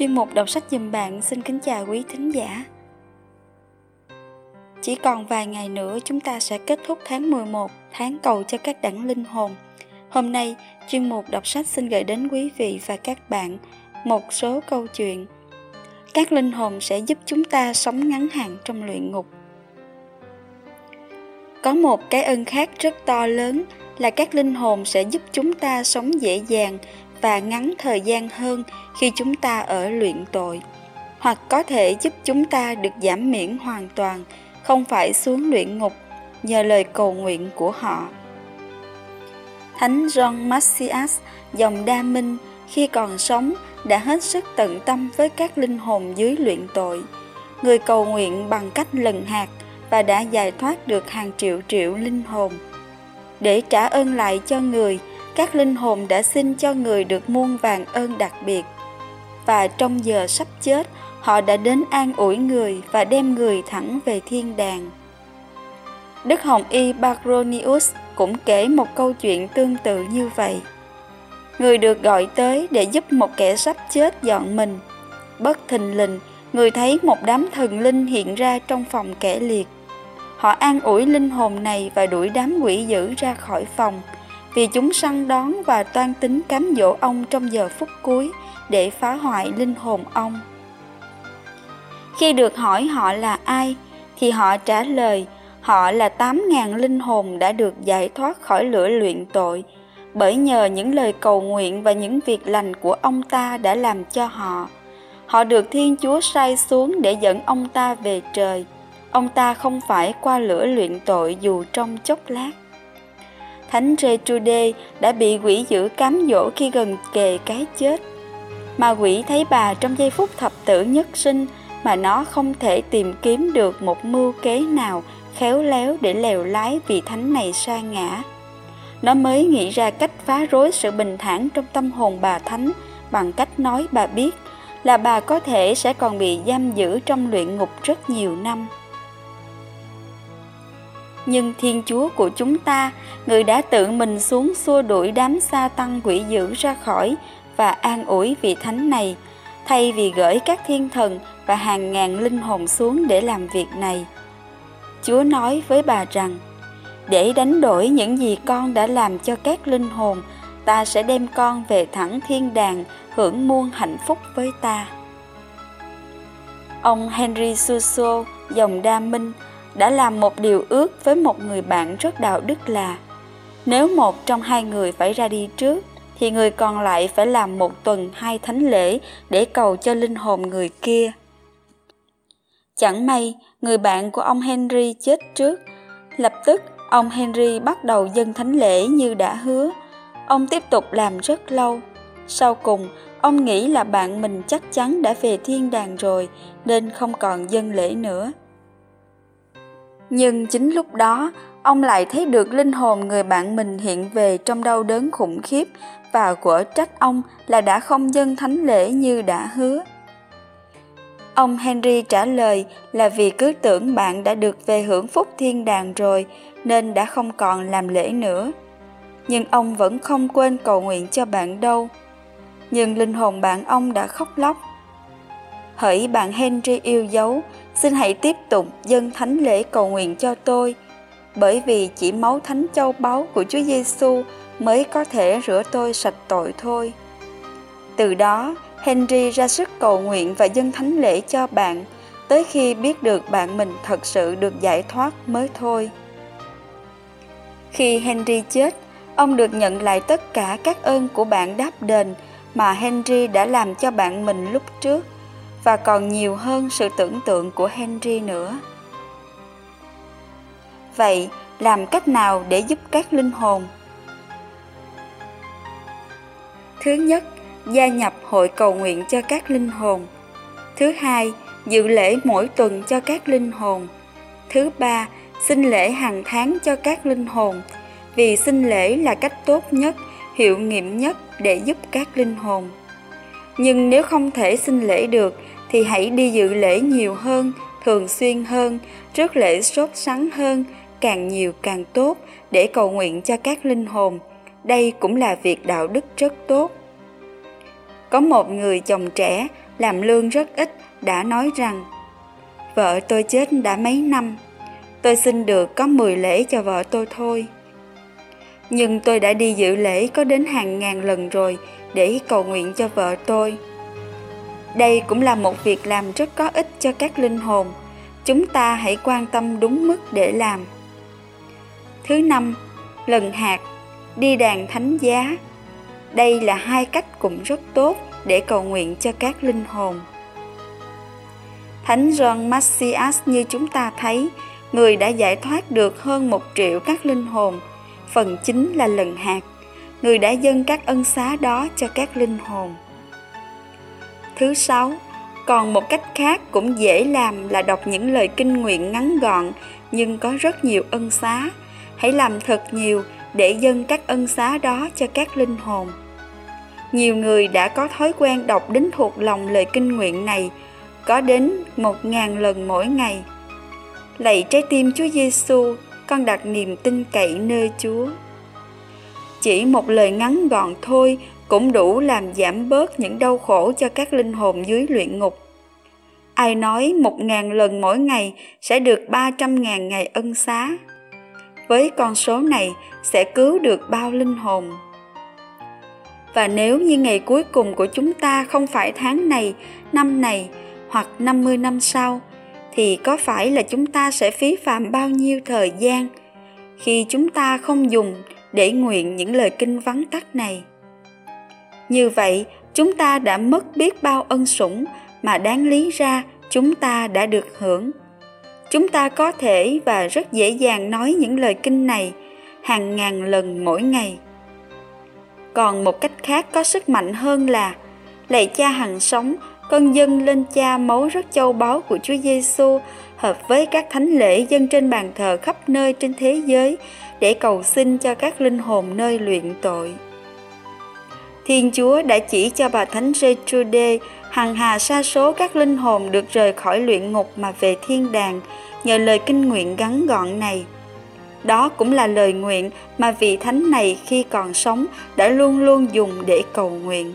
Chuyên mục đọc sách dùm bạn xin kính chào quý thính giả. Chỉ còn vài ngày nữa chúng ta sẽ kết thúc tháng 11, tháng cầu cho các đẳng linh hồn. Hôm nay, chuyên mục đọc sách xin gửi đến quý vị và các bạn một số câu chuyện. Các linh hồn sẽ giúp chúng ta sống ngắn hạn trong luyện ngục. Có một cái ơn khác rất to lớn là các linh hồn sẽ giúp chúng ta sống dễ dàng và ngắn thời gian hơn khi chúng ta ở luyện tội, hoặc có thể giúp chúng ta được giảm miễn hoàn toàn, không phải xuống luyện ngục nhờ lời cầu nguyện của họ. Thánh john macias dòng đa minh, khi còn sống, đã hết sức tận tâm với các linh hồn dưới luyện tội. Người cầu nguyện bằng cách lần hạt và đã giải thoát được hàng triệu triệu linh hồn. Để trả ơn lại cho người các linh hồn đã xin cho người được muôn vàng ơn đặc biệt. Và trong giờ sắp chết, họ đã đến an ủi người và đem người thẳng về thiên đàng. Đức hồng y Baronius cũng kể một câu chuyện tương tự như vậy. Người được gọi tới để giúp một kẻ sắp chết dọn mình. Bất thình lình, người thấy một đám thần linh hiện ra trong phòng kẻ liệt. Họ an ủi linh hồn này và đuổi đám quỷ dữ ra khỏi phòng vì chúng săn đón và toan tính cám dỗ ông trong giờ phút cuối để phá hoại linh hồn ông. Khi được hỏi họ là ai, thì họ trả lời họ là 8.000 linh hồn đã được giải thoát khỏi lửa luyện tội, bởi nhờ những lời cầu nguyện và những việc lành của ông ta đã làm cho họ. Họ được Thiên Chúa sai xuống để dẫn ông ta về trời. Ông ta không phải qua lửa luyện tội dù trong chốc lát. Thánh Retrude đã bị quỷ dữ cám dỗ khi gần kề cái chết. Ma quỷ thấy bà trong giây phút thập tử nhất sinh mà nó không thể tìm kiếm được một mưu kế nào khéo léo để lèo lái vị thánh này sa ngã. Nó mới nghĩ ra cách phá rối sự bình thản trong tâm hồn bà thánh bằng cách nói bà biết là bà có thể sẽ còn bị giam giữ trong luyện ngục rất nhiều năm nhưng thiên chúa của chúng ta, người đã tự mình xuống xua đuổi đám sa tăng quỷ dữ ra khỏi và an ủi vị thánh này, thay vì gửi các thiên thần và hàng ngàn linh hồn xuống để làm việc này. Chúa nói với bà rằng, để đánh đổi những gì con đã làm cho các linh hồn, ta sẽ đem con về thẳng thiên đàng, hưởng muôn hạnh phúc với ta. Ông henry suso, dòng đa minh đã làm một điều ước với một người bạn rất đạo đức là nếu một trong hai người phải ra đi trước, thì người còn lại phải làm một tuần hai thánh lễ để cầu cho linh hồn người kia. Chẳng may, người bạn của ông henry chết trước. Lập tức, ông henry bắt đầu dâng thánh lễ như đã hứa. Ông tiếp tục làm rất lâu. Sau cùng, ông nghĩ là bạn mình chắc chắn đã về thiên đàng rồi, nên không còn dâng lễ nữa nhưng chính lúc đó, ông lại thấy được linh hồn người bạn mình hiện về trong đau đớn khủng khiếp và của trách ông là đã không dâng thánh lễ như đã hứa. Ông henry trả lời là vì cứ tưởng bạn đã được về hưởng phúc thiên đàng rồi, nên đã không còn làm lễ nữa. Nhưng ông vẫn không quên cầu nguyện cho bạn đâu. Nhưng linh hồn bạn ông đã khóc lóc hỡi bạn henry yêu dấu xin hãy tiếp tục dâng thánh lễ cầu nguyện cho tôi bởi vì chỉ máu thánh châu báu của Chúa Giêsu mới có thể rửa tôi sạch tội thôi. Từ đó, Henry ra sức cầu nguyện và dâng thánh lễ cho bạn tới khi biết được bạn mình thật sự được giải thoát mới thôi. Khi Henry chết, ông được nhận lại tất cả các ơn của bạn đáp đền mà Henry đã làm cho bạn mình lúc trước và còn nhiều hơn sự tưởng tượng của Henry nữa. Vậy, làm cách nào để giúp các linh hồn? Thứ nhất, gia nhập hội cầu nguyện cho các linh hồn. Thứ hai, dự lễ mỗi tuần cho các linh hồn. Thứ ba, xin lễ hàng tháng cho các linh hồn, vì xin lễ là cách tốt nhất, hiệu nghiệm nhất để giúp các linh hồn. Nhưng nếu không thể xin lễ được thì hãy đi dự lễ nhiều hơn, thường xuyên hơn, trước lễ sốt sắng hơn, càng nhiều càng tốt để cầu nguyện cho các linh hồn. Đây cũng là việc đạo đức rất tốt. Có một người chồng trẻ làm lương rất ít đã nói rằng Vợ tôi chết đã mấy năm, tôi xin được có 10 lễ cho vợ tôi thôi. Nhưng tôi đã đi dự lễ có đến hàng ngàn lần rồi để cầu nguyện cho vợ tôi. Đây cũng là một việc làm rất có ích cho các linh hồn. Chúng ta hãy quan tâm đúng mức để làm. Thứ năm, lần hạt, đi đàn thánh giá. Đây là hai cách cũng rất tốt để cầu nguyện cho các linh hồn. Thánh John Macias như chúng ta thấy, người đã giải thoát được hơn một triệu các linh hồn, phần chính là lần hạt. Người đã dâng các ân xá đó cho các linh hồn. Thứ sáu, còn một cách khác cũng dễ làm là đọc những lời kinh nguyện ngắn gọn nhưng có rất nhiều ân xá. Hãy làm thật nhiều để dâng các ân xá đó cho các linh hồn. Nhiều người đã có thói quen đọc đến thuộc lòng lời kinh nguyện này, có đến một ngàn lần mỗi ngày. Lạy trái tim Chúa Giêsu, con đặt niềm tin cậy nơi Chúa. Chỉ một lời ngắn gọn thôi cũng đủ làm giảm bớt những đau khổ cho các linh hồn dưới luyện ngục. Ai nói một ngàn lần mỗi ngày sẽ được ba trăm ngàn ngày ân xá. Với con số này sẽ cứu được bao linh hồn. Và nếu như ngày cuối cùng của chúng ta không phải tháng này, năm này hoặc 50 năm sau, thì có phải là chúng ta sẽ phí phạm bao nhiêu thời gian khi chúng ta không dùng để nguyện những lời kinh vắn tắt này? Như vậy, chúng ta đã mất biết bao ân sủng mà đáng lý ra chúng ta đã được hưởng. Chúng ta có thể và rất dễ dàng nói những lời kinh này hàng ngàn lần mỗi ngày. Còn một cách khác có sức mạnh hơn là Lạy cha hằng sống, con dâng lên cha máu rất châu báu của Chúa Giêsu, hợp với các thánh lễ dân trên bàn thờ khắp nơi trên thế giới để cầu xin cho các linh hồn nơi luyện tội. Thiên Chúa đã chỉ cho bà Thánh Gertrude hằng hà sa số các linh hồn được rời khỏi luyện ngục mà về thiên đàng nhờ lời kinh nguyện ngắn gọn này. Đó cũng là lời nguyện mà vị thánh này khi còn sống đã luôn luôn dùng để cầu nguyện.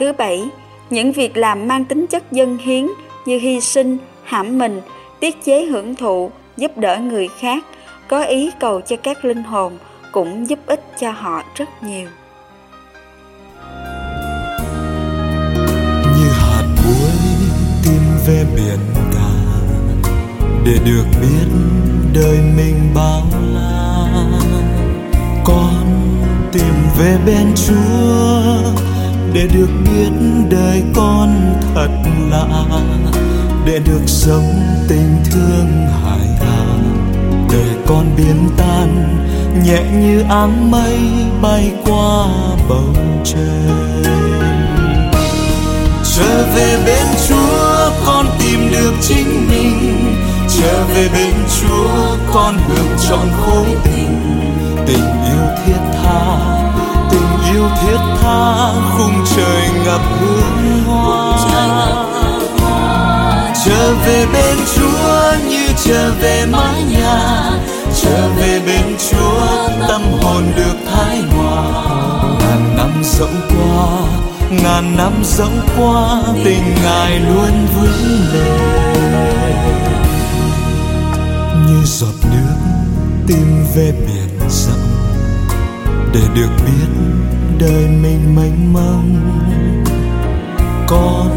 Thứ bảy, những việc làm mang tính chất dân hiến như hy sinh, hãm mình, tiết chế hưởng thụ, giúp đỡ người khác, có ý cầu cho các linh hồn – cũng giúp ích cho họ rất nhiều. Như hạt muối tìm về biển cả để được biết đời mình bao la. Con tìm về bên chúa để được biết đời con thật lạ, để được sống tình thương hài hà. Đời con biến tan, nhẹ như áng mây bay qua bầu trời. Trở về bên chúa, con tìm được chính mình. Trở về bên chúa, con được trọn khối tình. Tình yêu thiết tha yêu thiết tha khung trời ngập hương hoa. Trở về bên chúa như trở về mái nhà. Trở về bên chúa, tâm hồn được thái hòa. Ngàn năm dẫu qua, ngàn năm dẫu qua, tình ngài luôn vững bền như giọt nước tìm về biển rộng, để được biết đời mình mênh mông. Con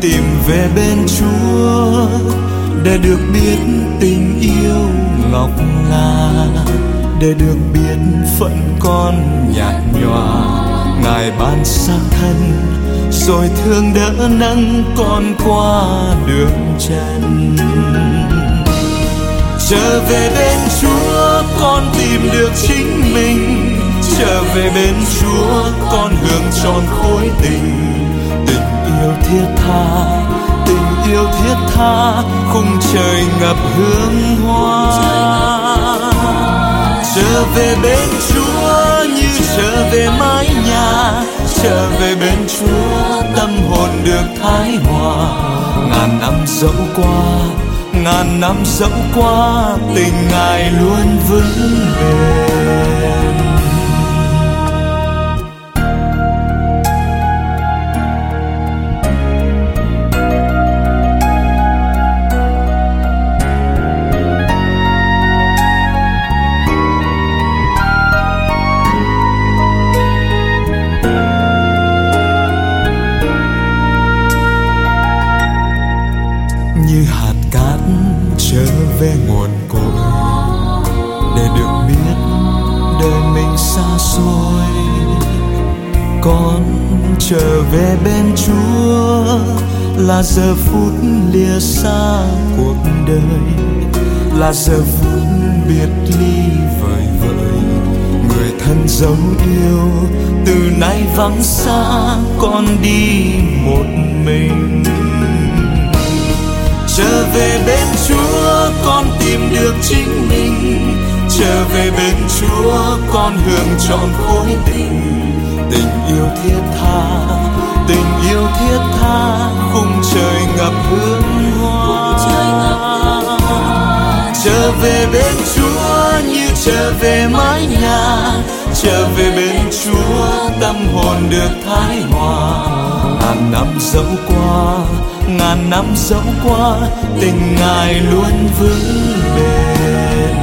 tìm về bên chúa để được biết tình yêu ngọc ngà để được biết phận con nhạt nhòa. Ngài ban sang thân, rồi thương đỡ nâng con qua đường chân trở về bên chúa, con tìm được chính mình trở về bên chúa, con hưởng tròn khối tình. Tình yêu thiết tha, tình yêu thiết tha, khung trời ngập hương hoa. Trở về bên chúa như trở về mái nhà. Trở về bên chúa, tâm hồn được thái hòa. Ngàn năm dẫu qua, ngàn năm dẫu qua, tình ngài luôn vững bền. Về nguồn cội để được biết đời mình xa xôi. Con trở về bên chúa là giờ phút lìa xa cuộc đời, là giờ phút biệt ly vời vợi. Người thân dấu yêu từ nay vắng xa, con đi một mình trở về bên chúa, con tìm được chính mình. Trở về bên chúa, con hưởng trọn khối tình. Tình yêu thiết tha, tình yêu thiết tha, khung trời ngập hương hoa. Trở về bên chúa, như trở về mái nhà. Trở về bên chúa, tâm hồn được thái hòa ngàn năm dẫu qua, ngàn năm dẫu qua, tình ngài luôn vững bền.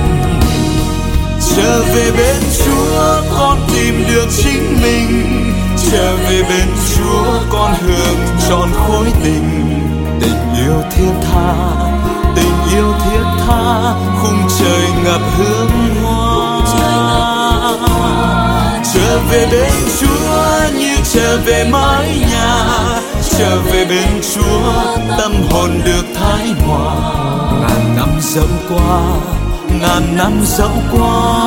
Trở về bên chúa, con tìm được chính mình. Trở về bên chúa, con hưởng trọn khối tình. Tình yêu thiết tha, tình yêu thiết tha, khung trời ngập hương trở về mái nhà, trở về bên chúa, tâm hồn được thái hòa. Ngàn năm dẫu qua, ngàn năm dẫu qua.